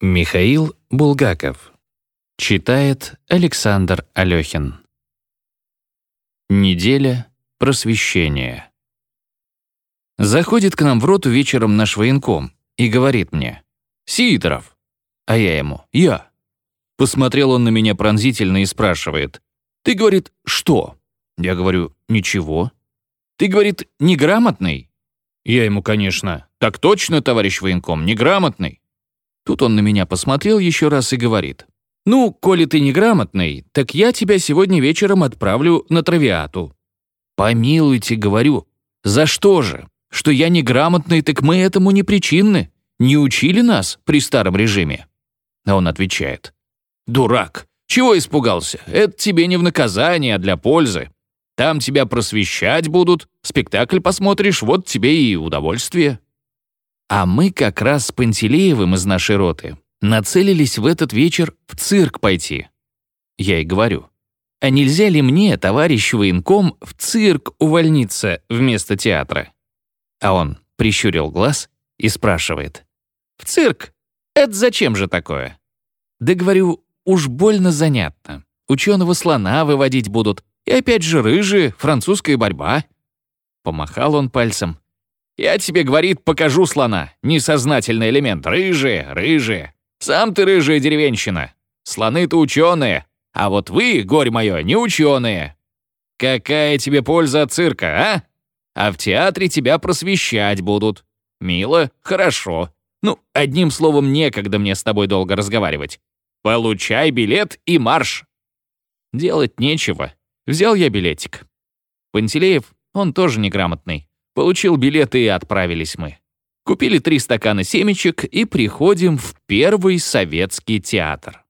Михаил Булгаков. Читает Александр Алёхин. Неделя просвещения. Заходит к нам в роту вечером наш военком и говорит мне «Сидоров». А я ему «Я». Посмотрел он на меня пронзительно и спрашивает «Ты, говорит, что?» Я говорю «Ничего». «Ты, говорит, неграмотный?» Я ему, конечно «Так точно, товарищ военком, неграмотный». Тут он на меня посмотрел еще раз и говорит. «Ну, коли ты неграмотный, так я тебя сегодня вечером отправлю на травиату». «Помилуйте, — говорю, — за что же? Что я неграмотный, так мы этому не причинны. Не учили нас при старом режиме?» А он отвечает. «Дурак, чего испугался? Это тебе не в наказание, а для пользы. Там тебя просвещать будут, спектакль посмотришь, вот тебе и удовольствие». А мы как раз с Пантелеевым из нашей роты нацелились в этот вечер в цирк пойти. Я и говорю, а нельзя ли мне, товарищ военком, в цирк увольниться вместо театра? А он прищурил глаз и спрашивает, в цирк? Это зачем же такое? Да говорю, уж больно занятно. Ученого слона выводить будут, и опять же рыжие, французская борьба. Помахал он пальцем, я тебе, говорит, покажу слона. Несознательный элемент. Рыжие, рыжие. Сам ты рыжая деревенщина. Слоны-то ученые. А вот вы, горе мое, не ученые. Какая тебе польза от цирка, а? А в театре тебя просвещать будут. Мило, хорошо. Ну, одним словом, некогда мне с тобой долго разговаривать. Получай билет и марш. Делать нечего. Взял я билетик. Пантелеев, он тоже неграмотный. Получил билеты и отправились мы. Купили три стакана семечек и приходим в первый советский театр.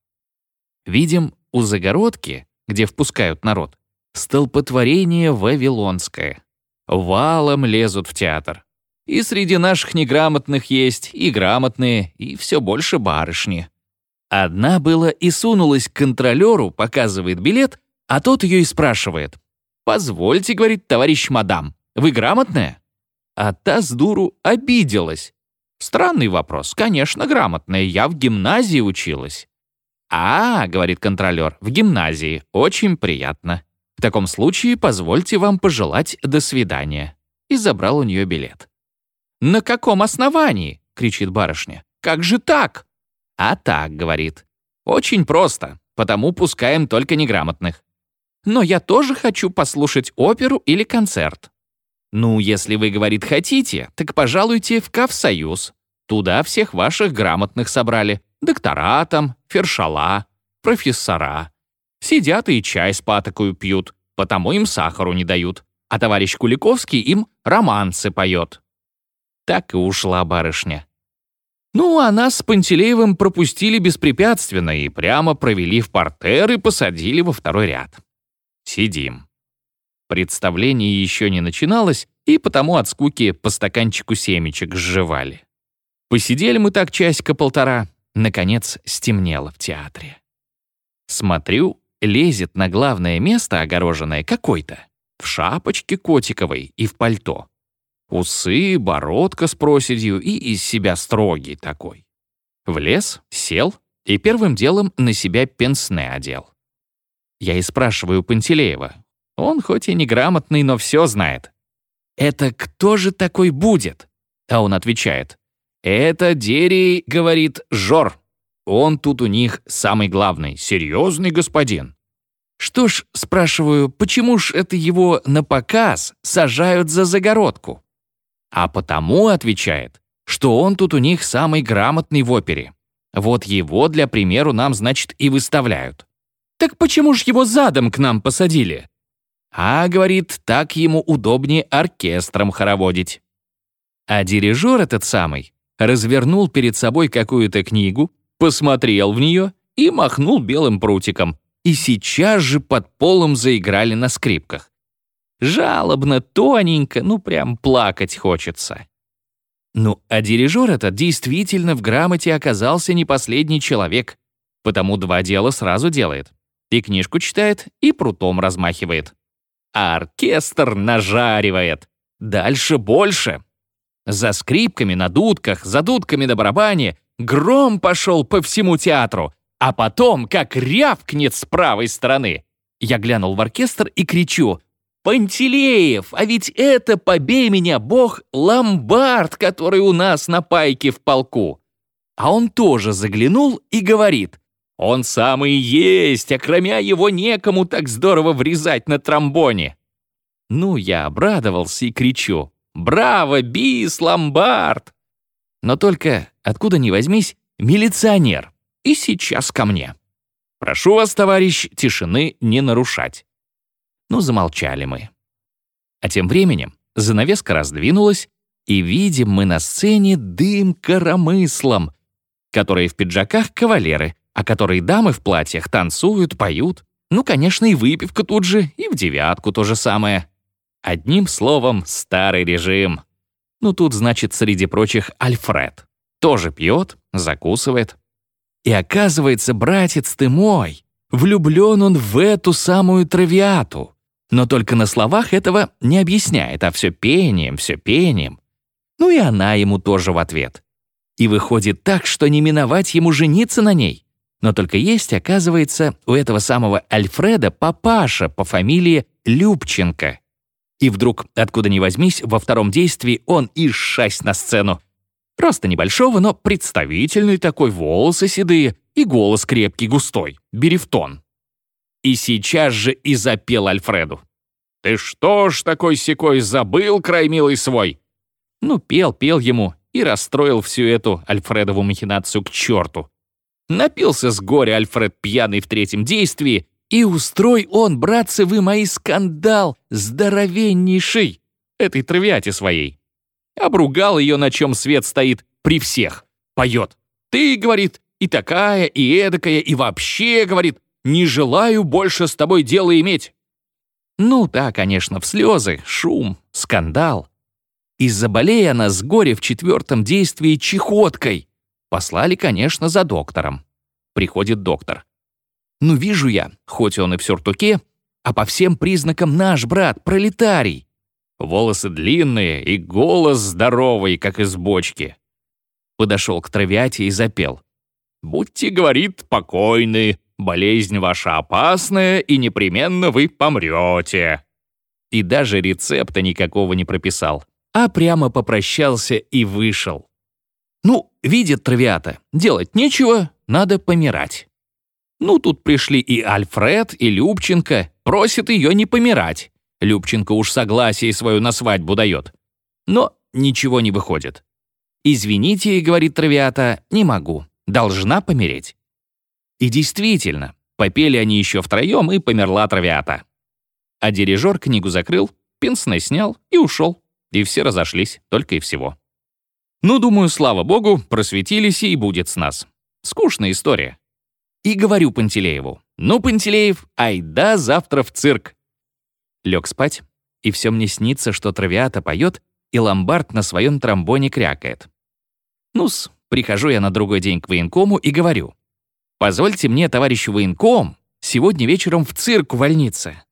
Видим у загородки, где впускают народ, столпотворение вавилонское. Валом лезут в театр. И среди наших неграмотных есть и грамотные, и все больше барышни. Одна была и сунулась к контролеру, показывает билет, а тот ее и спрашивает. «Позвольте, — говорит товарищ мадам, вы грамотная?» А та с дуру обиделась. Странный вопрос. Конечно, грамотная. Я в гимназии училась. «А, — говорит контролер, — в гимназии. Очень приятно. В таком случае позвольте вам пожелать до свидания». И забрал у нее билет. «На каком основании?» — кричит барышня. «Как же так?» «А так, — говорит. Очень просто, потому пускаем только неграмотных. Но я тоже хочу послушать оперу или концерт. Ну, если вы, говорит, хотите, так пожалуйте в Кавсоюз. Туда всех ваших грамотных собрали. Доктора там, фершала, профессора. Сидят и чай с патокою пьют, потому им сахару не дают. А товарищ Куликовский им романсы поет. Так и ушла барышня. Ну, а нас с Пантелеевым пропустили беспрепятственно и прямо провели в портер и посадили во второй ряд. Сидим. Представление еще не начиналось, и потому от скуки по стаканчику семечек сживали. Посидели мы так часика-полтора, наконец стемнело в театре. Смотрю, лезет на главное место, огороженное какой-то, в шапочке котиковой и в пальто. Усы, бородка с проседью и из себя строгий такой. Влез, сел и первым делом на себя пенсне одел. Я и спрашиваю Пантелеева, он хоть и неграмотный, но все знает. «Это кто же такой будет?» А он отвечает. «Это Дерий, — говорит, — Жор. Он тут у них самый главный, серьезный господин». «Что ж, — спрашиваю, — почему ж это его на показ сажают за загородку?» «А потому, — отвечает, — что он тут у них самый грамотный в опере. Вот его, для примеру, нам, значит, и выставляют». «Так почему ж его задом к нам посадили?» А, говорит, так ему удобнее оркестром хороводить. А дирижер этот самый развернул перед собой какую-то книгу, посмотрел в нее и махнул белым прутиком. И сейчас же под полом заиграли на скрипках. Жалобно, тоненько, ну прям плакать хочется. Ну, а дирижер этот действительно в грамоте оказался не последний человек, потому два дела сразу делает. И книжку читает, и прутом размахивает а оркестр нажаривает. Дальше больше. За скрипками на дудках, за дудками на барабане Гром пошел по всему театру, а потом как рявкнет с правой стороны. Я глянул в оркестр и кричу «Пантелеев, а ведь это, побей меня, бог, ломбард, который у нас на пайке в полку». А он тоже заглянул и говорит «Он самый есть, а кроме его некому так здорово врезать на тромбоне». Ну, я обрадовался и кричу «Браво, бис, ломбард!» Но только, откуда ни возьмись, милиционер. И сейчас ко мне. Прошу вас, товарищ, тишины не нарушать. Ну, замолчали мы. А тем временем занавеска раздвинулась, и видим мы на сцене дым коромыслом, которые в пиджаках кавалеры, а которые дамы в платьях танцуют, поют. Ну, конечно, и выпивка тут же, и в девятку то же самое. Одним словом, старый режим. Ну, тут, значит, среди прочих Альфред. Тоже пьет, закусывает. И оказывается, братец ты мой, влюблен он в эту самую травиату. Но только на словах этого не объясняет, а все пением, все пением. Ну и она ему тоже в ответ. И выходит так, что не миновать ему жениться на ней. Но только есть, оказывается, у этого самого Альфреда папаша по фамилии Любченко. И вдруг, откуда ни возьмись, во втором действии он и шасть на сцену. Роста небольшого, но представительный такой, волосы седые и голос крепкий, густой, берифтон. И сейчас же и запел Альфреду. «Ты что ж такой секой забыл, край милый свой?» Ну, пел, пел ему и расстроил всю эту Альфредову махинацию к черту. Напился с горя Альфред пьяный в третьем действии и устрой он, братцы вы мои, скандал здоровеннейший этой травиате своей. Обругал ее, на чем свет стоит, при всех. Поет. Ты, говорит, и такая, и эдакая, и вообще, говорит, не желаю больше с тобой дело иметь. Ну да, конечно, в слезы, шум, скандал. И заболея она с горя в четвертом действии чехоткой. Послали, конечно, за доктором. Приходит доктор. Ну, вижу я, хоть он и в сюртуке, а по всем признакам наш брат, пролетарий. Волосы длинные и голос здоровый, как из бочки. Подошел к травиате и запел. «Будьте, — говорит, — покойны, болезнь ваша опасная, и непременно вы помрете». И даже рецепта никакого не прописал, а прямо попрощался и вышел. Ну, видит травиата, делать нечего, надо помирать. Ну, тут пришли и Альфред, и Любченко, просит ее не помирать. Любченко уж согласие свою на свадьбу дает. Но ничего не выходит. «Извините», — говорит Травиата, — «не могу. Должна помереть». И действительно, попели они еще втроем, и померла Травиата. А дирижер книгу закрыл, пенсне снял и ушел. И все разошлись, только и всего. Ну, думаю, слава богу, просветились и будет с нас. Скучная история. И говорю Пантелееву, «Ну, Пантелеев, айда завтра в цирк». Лег спать, и все мне снится, что травиата поет, и ломбард на своем тромбоне крякает. Ну-с, прихожу я на другой день к военкому и говорю, «Позвольте мне, товарищ военком, сегодня вечером в цирк увольниться».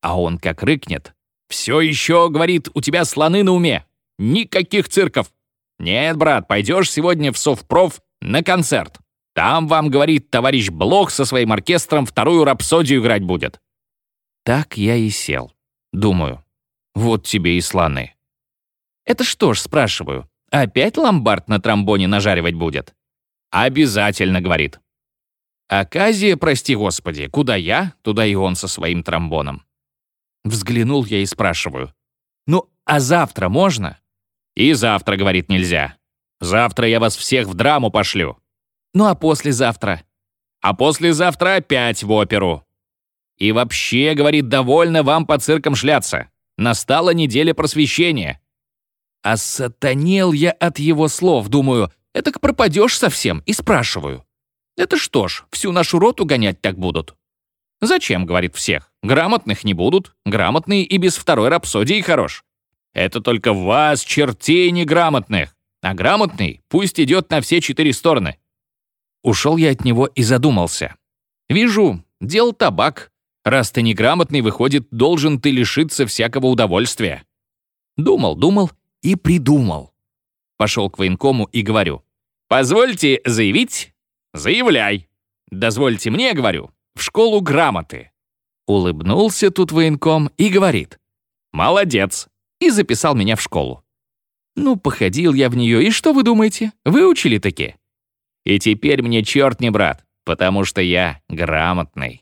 А он как рыкнет, «Все еще, — говорит, — у тебя слоны на уме. Никаких цирков. Нет, брат, пойдешь сегодня в Совпроф на концерт. Там вам, говорит, товарищ Блок со своим оркестром вторую рапсодию играть будет». Так я и сел. Думаю, вот тебе и слоны. «Это что ж, спрашиваю, опять ломбард на тромбоне нажаривать будет?» «Обязательно», — говорит. «Аказия, прости господи, куда я, туда и он со своим тромбоном». Взглянул я и спрашиваю. «Ну, а завтра можно?» «И завтра, — говорит, — нельзя. Завтра я вас всех в драму пошлю. Ну а послезавтра? А послезавтра опять в оперу. И вообще, говорит, довольно вам по циркам шляться. Настала неделя просвещения. А сатанел я от его слов, думаю, это к пропадешь совсем, и спрашиваю. Это что ж, всю нашу роту гонять так будут? Зачем, говорит всех, грамотных не будут, грамотные и без второй рапсодии хорош. Это только вас, чертей неграмотных. А грамотный пусть идет на все четыре стороны. Ушел я от него и задумался. Вижу, дел табак. Раз ты неграмотный, выходит, должен ты лишиться всякого удовольствия. Думал, думал и придумал. Пошел к военкому и говорю. «Позвольте заявить?» «Заявляй!» «Дозвольте мне, говорю, в школу грамоты». Улыбнулся тут военком и говорит. «Молодец!» И записал меня в школу. Ну, походил я в нее, и что вы думаете? Выучили таки? И теперь мне черт не брат, потому что я грамотный.